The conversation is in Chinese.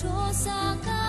说散开。